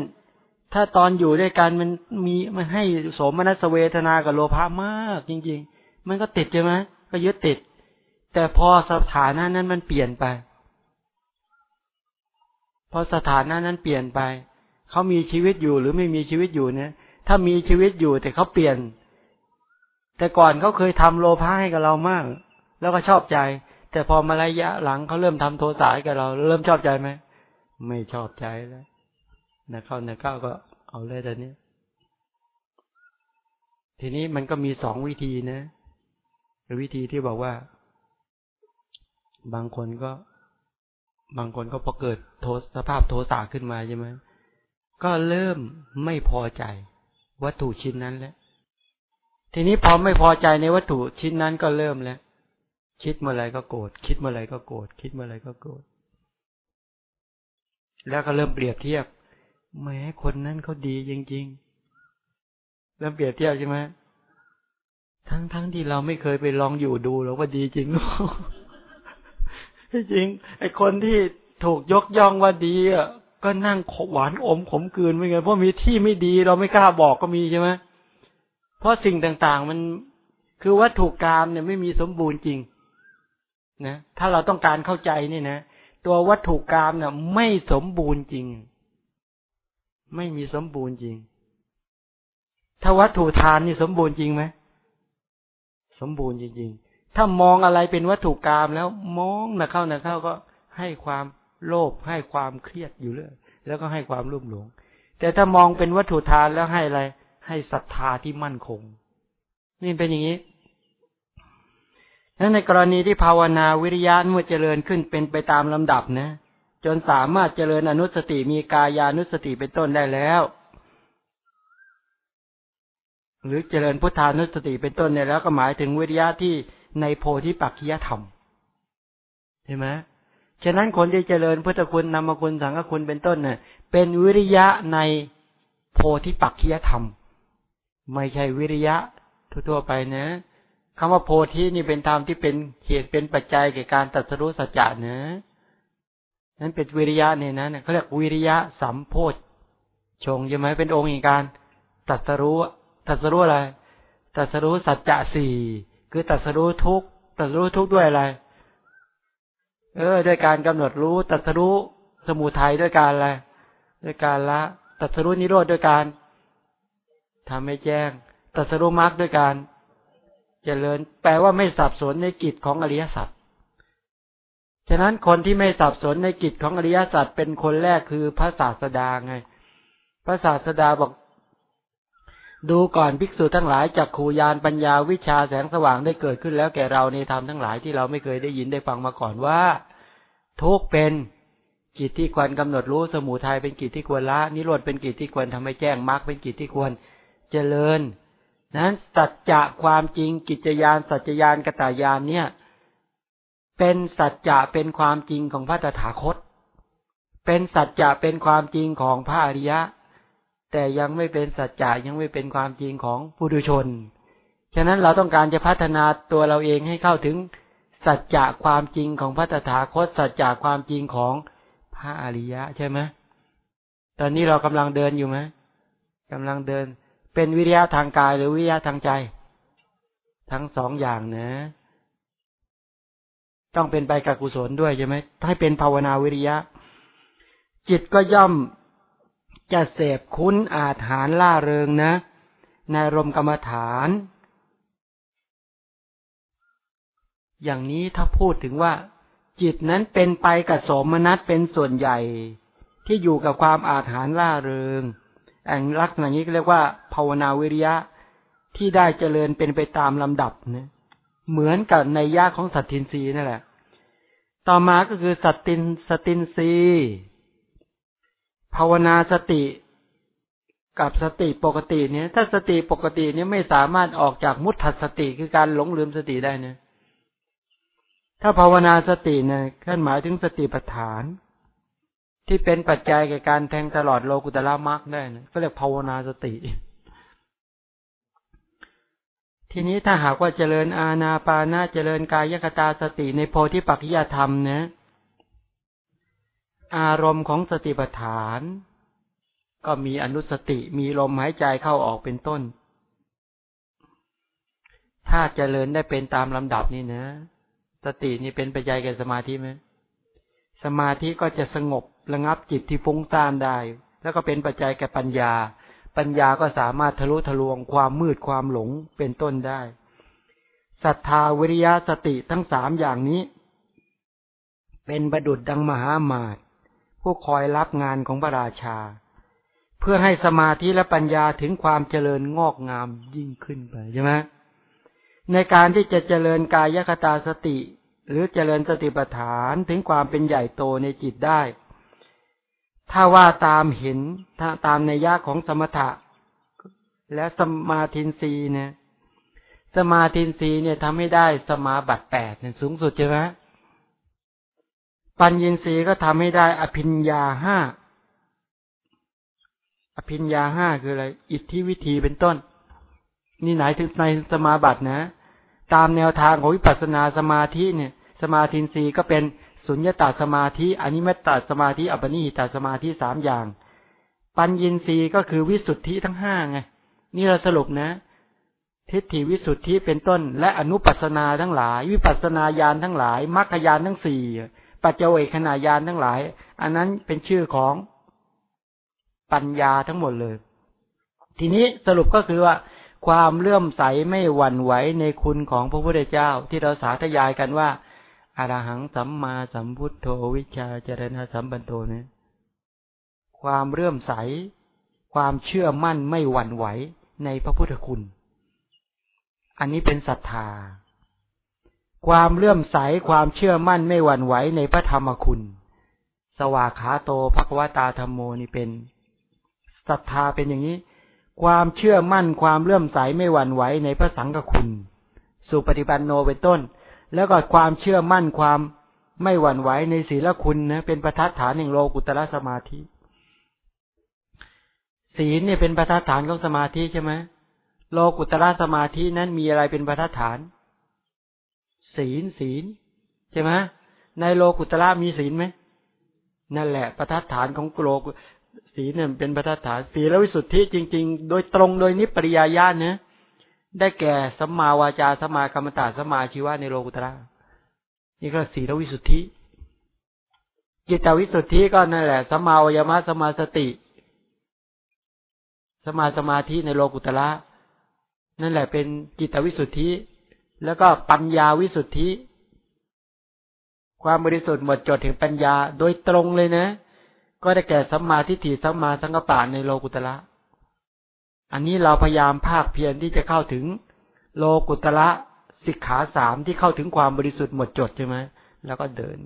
ถ้าตอนอยู่ด้วยกันมันมีมันให้สมนัสเวทนากับโลภะมาก จริง ๆ มันก็ติดใช่ไหมก็ยึดติด แต่พอสถานะนั้นมันเปลี่ยนไป พอสถานะนั้นเปลี่ยนไป เขามีชีวิตอยู่หรือไม่มีชีวิตอยู่เนี่ย ถ้ามีชีวิตอยู่แต่เขาเปลี่ยน แต่ก่อนเขาเคยทำโลภะให้กับเรามาก แล้วก็ชอบใจ แต่พอมาระยะหลังเขาเริ่มทำโทสะให้กับเรา เริ่มชอบใจไหมไม่ชอบใจแล้ว นะเข้านะเข้าก็เอาเลยแต่นี้ทีนี้มันก็มีสองวิธีนะวิธีที่บอกว่า บางคนก็ บางคนก็พอเกิดโทสภาพโทสะขึ้นมาใช่ไหมก็เริ่มไม่พอใจวัตถุชิ้นนั้นแล้วทีนี้พอไม่พอใจในวัตถุชิ้นนั้นก็เริ่มแล้ว คิดเมื่อไรก็โกรธคิดเมื่อไรก็โกรธคิดเมื่อไรก็โกรธแล้วก็เริ่มเปรียบเทียบ แม้คนนั้นเขาดีจริงๆเริ่มเปรียบเทียบใช่ไหมทั้งทั้งที่เราไม่เคยไปลองอยู่ดูเราว่าดีจริงหรอจริง ไอคนที่ถูกยกย่องว่าดีอะก็นั่งหวานอมขมกืนไม่ไงเพราะมีที่ไม่ดีเราไม่กล้าบอกก็มีใช่ไหมเพราะสิ่งต่างๆ มันคือวัตถุกรรมเนี่ยไม่มีสมบูรณ์จริงนะถ้าเราต้องการเข้าใจนี่นะตัววัตถุกรรมเนี่ยไม่สมบูรณ์จริง ไม่มีสมบูรณ์จริง ถ้าวัตถุทานนี่สมบูรณ์จริงไหมสมบูรณ์จริง ๆ ถ้ามองอะไรเป็นวัตถุกรรมแล้วมองนะเข้านะเข้าก็ให้ความโลภให้ความเครียดอยู่เรื่อยแล้วก็ให้ความรุ่มหลง แต่ถ้ามองเป็นวัตถุทานแล้วให้อะไร ให้ศรัทธาที่มั่นคง นี่เป็นอย่างนี้นั้นในกรณีที่ภาวนาวิริยะเมื่อเจริญขึ้นเป็นไปตามลำดับนะ จนสามารถเจริญอนุสติมีกายานุสติเป็นต้นได้แล้ว หรือเจริญพุทธานุสติเป็นต้นเนี่ยแล้วก็หมายถึงวิริยะที่ในโพธิปักขิยธรรมใช่ไหมฉะนั้นคนที่เจริญพุทธคุณนามคุณสังฆคุณเป็นต้นเนี่ยเป็นวิริยะในโพธิปักขิยธรรม ไม่ใช่วิริยะทั่วๆไปนะคำว่าโพธินี่เป็นธรรมที่เป็นเหตุเป็นปัจจัยแก่การตัดสรู้สัจจะนะ นั้นเป็นวิริยะเนี่ยนะเขาเรียกวิริยะสัมโพธชงใช่ไหมเป็นองค์กการตัดสรู้ตัดสรู้อะไรตัดสรู้สัจจะสี่คือตัดสรู้ทุกตัดสรู้ทุกด้วยอะไร เออ ด้วยการกำหนดรู้ตัดสรู้สมุทัยด้วยการอะไรด้วยการละตัดสรู้นิโรธด้วยการทำให้แจ้งตัดสรู้มรรคด้วยการ เจริญ แปลว่าไม่สับสนในกิจของอริยสัจ ฉะนั้นคนที่ไม่สับสนในกิจของอริยสัจเป็นคนแรกคือพระศาสดาไง พระศาสดาบอก ดูก่อนภิกษุทั้งหลายจากขูยานปัญญาวิชาแสงสว่างได้เกิดขึ้นแล้วแก่เราในธรรมทั้งหลายที่เราไม่เคยได้ยินได้ฟังมาก่อนว่า ทุกเป็นกิจที่ควรกำหนดรู้สมุทัยเป็นกิจที่ควรละ นิโรธเป็นกิจที่ควรทำให้แจ้งมรรคเป็นกิจที่ควรเจริญ นั้นสัจจะความจริงกิจยานสัจยานกตายานเนี่ย เป็นสัจจะเป็นความจริงของพระตถาคต เป็นสัจจะเป็นความจริงของพระอริยะ แต่ยังไม่เป็นสัจจะยังไม่เป็นความจริงของผู้ดุชน ฉะนั้นเราต้องการจะพัฒนาตัวเราเองให้เข้าถึงสัจจะความจริงของพระตถาคต สัจจะความจริงของพระอริยะ ใช่ไหมตอนนี้เรากำลังเดินอยู่ไหมกำลังเดิน เป็นวิริยะทางกายหรือวิริยะทางใจ ทั้งสองอย่างนะ ต้องเป็นไปกับกุศลด้วยใช่ไหมให้เป็นภาวนาวิริยะ จิตก็ย่อมจะเสพคุ้นอาถานล่าเริงนะ ในรมกรรมฐาน อย่างนี้ถ้าพูดถึงว่า จิตนั้นเป็นไปกับสมนัตเป็นส่วนใหญ่ ที่อยู่กับความอาถานล่าเริงแองลักษณะนี้เรียกว่า ภาวนาวิริยะที่ได้เจริญเป็นไปตามลำดับนะ เหมือนกับในยาของสัตทินรีนั่นแหละ ต่อมาก็คือสัตตินสตินรีภาวนาสติกับสติปกติเนี่ย ถ้าสติปกติเนี่ยไม่สามารถออกจากมุตถัสติคือการหลงลืมสติได้เนี่ยถ้าภาวนาสติเนี่ยท่านหมายถึงสติปัฏฐาน ที่เป็นปัจจัยแก่การแทงตลอดโลกุตละมรรคได้นะก็เรียกภาวนาสติ ทีนี้ถ้าหากว่าเจริญอาณาปานาเจริญกายคตาสติในโพธิปัจจยธรรมนะ อารมณ์ของสติปัฏฐาน ก็มีอนุสติมีลมหายใจเข้าออกเป็นต้น ถ้าเจริญได้เป็นตามลำดับนี่นะ สตินี่เป็นปัจจัยแก่สมาธิไหมสมาธิก็จะสงบระงับจิตที่ฟุ้งซ่านได้ แล้วก็เป็นปัจจัยแก่ปัญญา ปัญญาก็สามารถทะลุทะลวงความมืดความหลงเป็นต้นได้ศรัทธาวิริยะสติทั้งสามอย่างนี้ เป็นประดุดดังมหามาตผู้คอยรับงานของพระราชา เพื่อให้สมาธิและปัญญาถึงความเจริญงอกงามยิ่งขึ้นไปใช่ไหมในการที่จะเจริญกายคตาสติ หรือเจริญสติปัฏฐานถึงความเป็นใหญ่โตในจิตได้ ถ้าว่าตามเห็นถ้าตามในยะของสมถะ และสมาธินรีเนี่ยสมาธินรีเนี่ยทำให้ได้สมาบัติแปดเนี่ยสูงสุดใช่ไหมปัญญีสีก็ทำให้ได้อภิญญาห้าอภิญญาห้าคืออะไร อิทธิวิธีเป็นต้น นี่ไหนถึงในสมาบัตินะ ตามแนวทางของวิปัสสนาสมาธิเนี่ย สมาธิสีก็เป็น สุญญตาสมาธิอนิเมตตาสมาธิอัปนิหิตาสมาธิสามอย่าง ปัญญีสีก็คือวิสุทธิทั้งห้าไงนี่เราสรุปนะ ทิฏฐิวิสุทธิเป็นต้น และอนุปัสนาทั้งหลาย วิปัสนาญาณทั้งหลายมรรคญาณทั้งสี่ปัจเจเวขณะยานทั้งหลาย อันนั้นเป็นชื่อของปัญญาทั้งหมดเลย ทีนี้สรุปก็คือว่า ความเลื่อมใสไม่หวั่นไหวในคุณของพระพุทธเจ้า ที่เราสาธยายกันว่า อารหังสัมมาสัมพุทโธวิชาเจริญสัมปันโตเนี่ยความเลื่อมใส ความเชื่อมั่นไม่หวั่นไหวในพระพุทธคุณ อันนี้เป็นศรัทธา ความเลื่อมใส ความเชื่อมั่นไม่หวั่นไหวในพระธรรมคุณ สวากขาโตภควตาธรรมโมนี่เป็นศรัทธาเป็นอย่างนี้ ความเชื่อมั่น ความเลื่อมใสไม่หวั่นไหวในพระสังฆคุณ สุปฏิปันโนเป็นต้น แล้วก็ความเชื่อมั่นความไม่หวั่นไหวในศีลคุณนะเป็นประทัดฐานแห่งโลกุตระสมาธิ ศีลเนี่ยเป็นประทัดฐานของสมาธิใช่ไหมโลกุตระสมาธินั้นมีอะไรเป็นประฐาน ศีลศีลใช่ไหมในโลกุตระมีศีลไหมนั่นแหละประทัดฐานของโลกศีลเนี่ยเป็นประทัดฐานศีลวิสุทธิจริง ๆ โดยตรงโดยนิปริยาญาณเนี่ย ได้แก่สัมมาวาจาสัมมากรรมตาสัมมาชีวะในโลกุตระนี่ก็ศีลวิสุทธิจิตวิสุทธิก็นั่นแหละสัมมาวยมะสัมมาสติสมาสมาธิในโลกุตระนั่นแหละเป็นจิตวิสุทธิ แล้วก็ปัญญาวิสุทธิ ความบริสุทธิ์หมดจดถึงปัญญาโดยตรงเลยนะ ก็ได้แก่สัมมาทิฏฐิสัมมาสังกปะในโลกุตระ อันนี้เราพยายามภาคเพียรที่จะเข้าถึงโลกุตระสิกขาสามที่เข้าถึงความบริสุทธิ์หมดจดใช่ไหมแล้วก็เดิน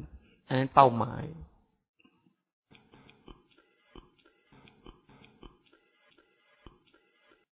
อันนั้นเป้าหมาย